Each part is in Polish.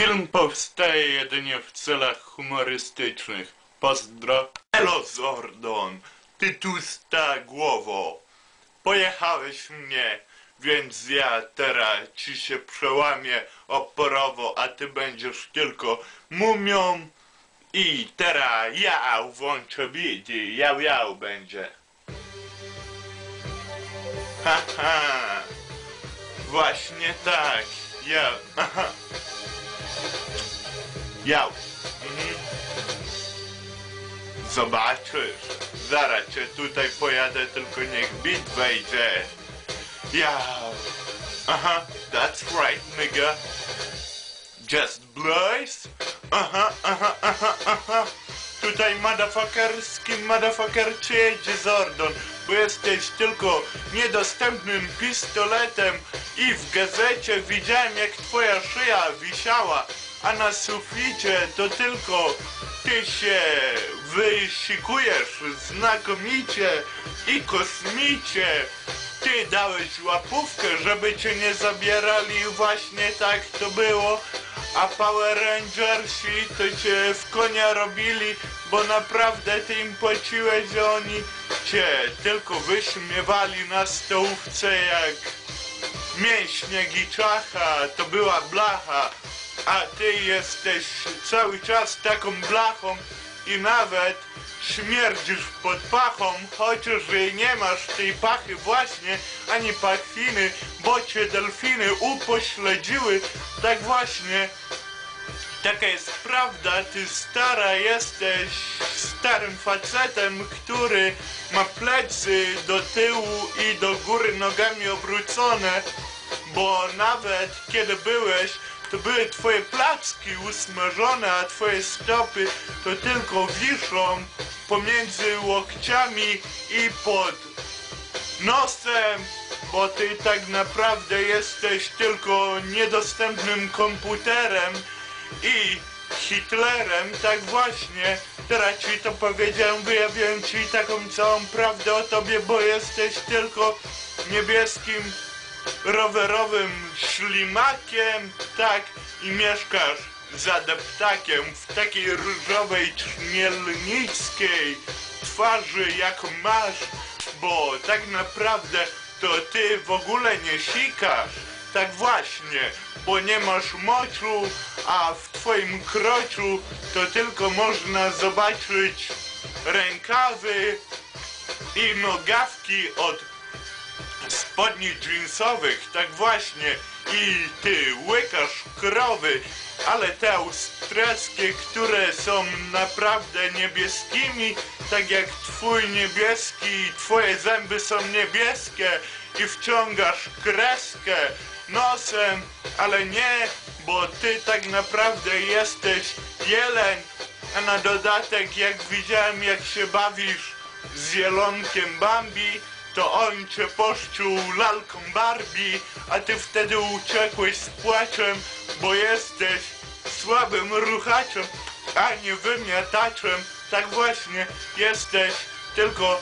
Film powstaje jedynie w celach humorystycznych. Pozdro. Elo Zordon, ty tłusta głowo. Pojechałeś mnie, więc ja teraz ci się przełamię oporowo, a ty będziesz tylko mumią. I teraz ja włączę bidi, jał jał będzie. Haha, właśnie tak, ja, aha. Mhm. Zobaczysz. Zaraz tutaj pojadę, tylko niech bit wejdzie. Jał. Aha, that's right, nigga. Just Blaze? Aha, aha, aha, aha. Tutaj motherfuckerski motherfucker jedzie Zordon, bo jesteś tylko niedostępnym pistoletem i w gazecie widziałem jak twoja szyja wisiała, a na suficie to tylko ty się wysikujesz znakomicie i kosmicie. Ty dałeś łapówkę, żeby cię nie zabierali właśnie tak to było, a Power Rangersi to cię w konia robili, bo naprawdę ty im płaciłeś, oni cię tylko wyśmiewali na stołówce jak mięśnie giczacha, to była blacha, a ty jesteś cały czas taką blachą i nawet śmierdzisz pod pachą, chociaż nie masz tej pachy właśnie, ani pachwiny, bo cię delfiny upośledziły, tak właśnie. Taka jest prawda, ty stara jesteś starym facetem, który ma plecy do tyłu i do góry nogami obrócone, bo nawet kiedy byłeś, to były twoje placki usmażone, a twoje stopy to tylko wiszą pomiędzy łokciami i pod nosem, bo ty tak naprawdę jesteś tylko niedostępnym komputerem i Hitlerem, tak właśnie. Teraz ci to powiedziałem, wyjawiłem ci taką całą prawdę o tobie, bo jesteś tylko niebieskim rowerowym ślimakiem, tak, i mieszkasz za deptakiem w takiej różowej czmielnickiej twarzy, jaką masz, bo tak naprawdę to ty w ogóle nie sikasz. Tak właśnie, bo nie masz moczu, a w twoim kroczu to tylko można zobaczyć rękawy i nogawki od spodni jeansowych, tak właśnie. I ty łykasz krowy, ale te austriackie, które są naprawdę niebieskimi, tak jak twój niebieski, twoje zęby są niebieskie i wciągasz kreskę nosem, ale nie, bo ty tak naprawdę jesteś jeleń, a na dodatek jak widziałem jak się bawisz z jelonkiem Bambi, to on cię poszczuł lalką Barbie, a ty wtedy uciekłeś z płaczem, bo jesteś słabym ruchaczem, a nie wymiataczem. Tak właśnie, jesteś tylko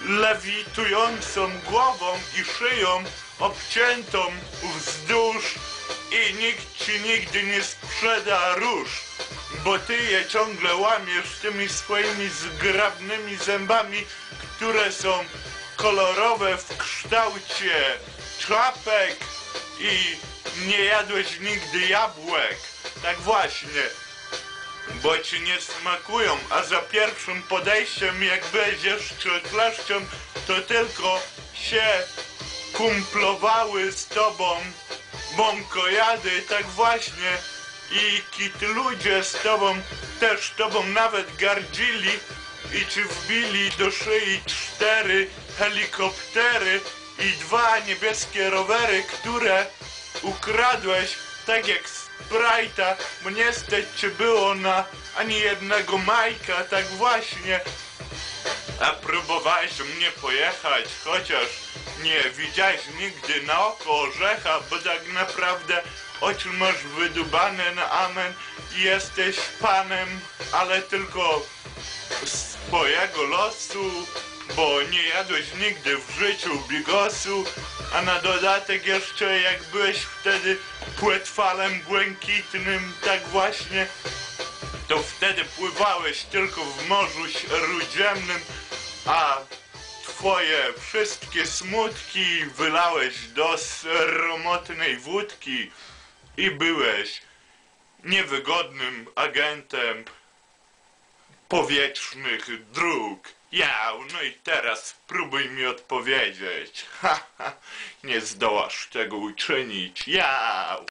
lewitującą głową i szyją obciętą wzdłuż i nikt ci nigdy nie sprzeda róż, bo ty je ciągle łamiesz tymi swoimi zgrabnymi zębami, które są kolorowe w kształcie czapek i nie jadłeś nigdy jabłek. Tak właśnie, bo ci nie smakują, a za pierwszym podejściem jak będziesz klaszczą, to tylko się kumplowały z tobą bąkojady, tak właśnie. I kit ludzie z tobą też tobą nawet gardzili. I ci wbili do szyi cztery helikoptery i dwa niebieskie rowery, które ukradłeś? Tak jak Sprite'a, bo nie stać było na ani jednego Majka, tak właśnie. A próbowałeś mnie pojechać, chociaż nie widziałeś nigdy na oko orzecha, bo tak naprawdę oczy masz wydubane na amen i jesteś panem, ale tylko swojego losu bo nie jadłeś nigdy w życiu bigosu, a na dodatek jeszcze jak byłeś wtedy płetwalem błękitnym, tak właśnie, to wtedy pływałeś tylko w morzu śródziemnym, a twoje wszystkie smutki wylałeś do sromotnej wódki i byłeś niewygodnym agentem powietrznych dróg. Ja, no i teraz spróbuj mi odpowiedzieć. Ha, ha, nie zdołasz tego uczynić. Ja.